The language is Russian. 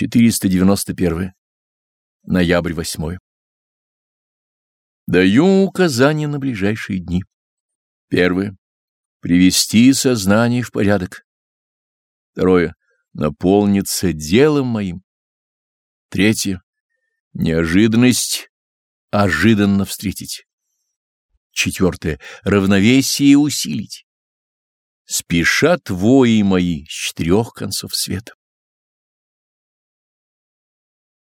491. Ноябрь 8. Даю указания на ближайшие дни. Первое. Привести сознание в порядок. Второе. Наполниться делом моим. Третье. Неожиданность ожиданно встретить. Четвертое. Равновесие усилить. Спешат вои мои с четырех концов света.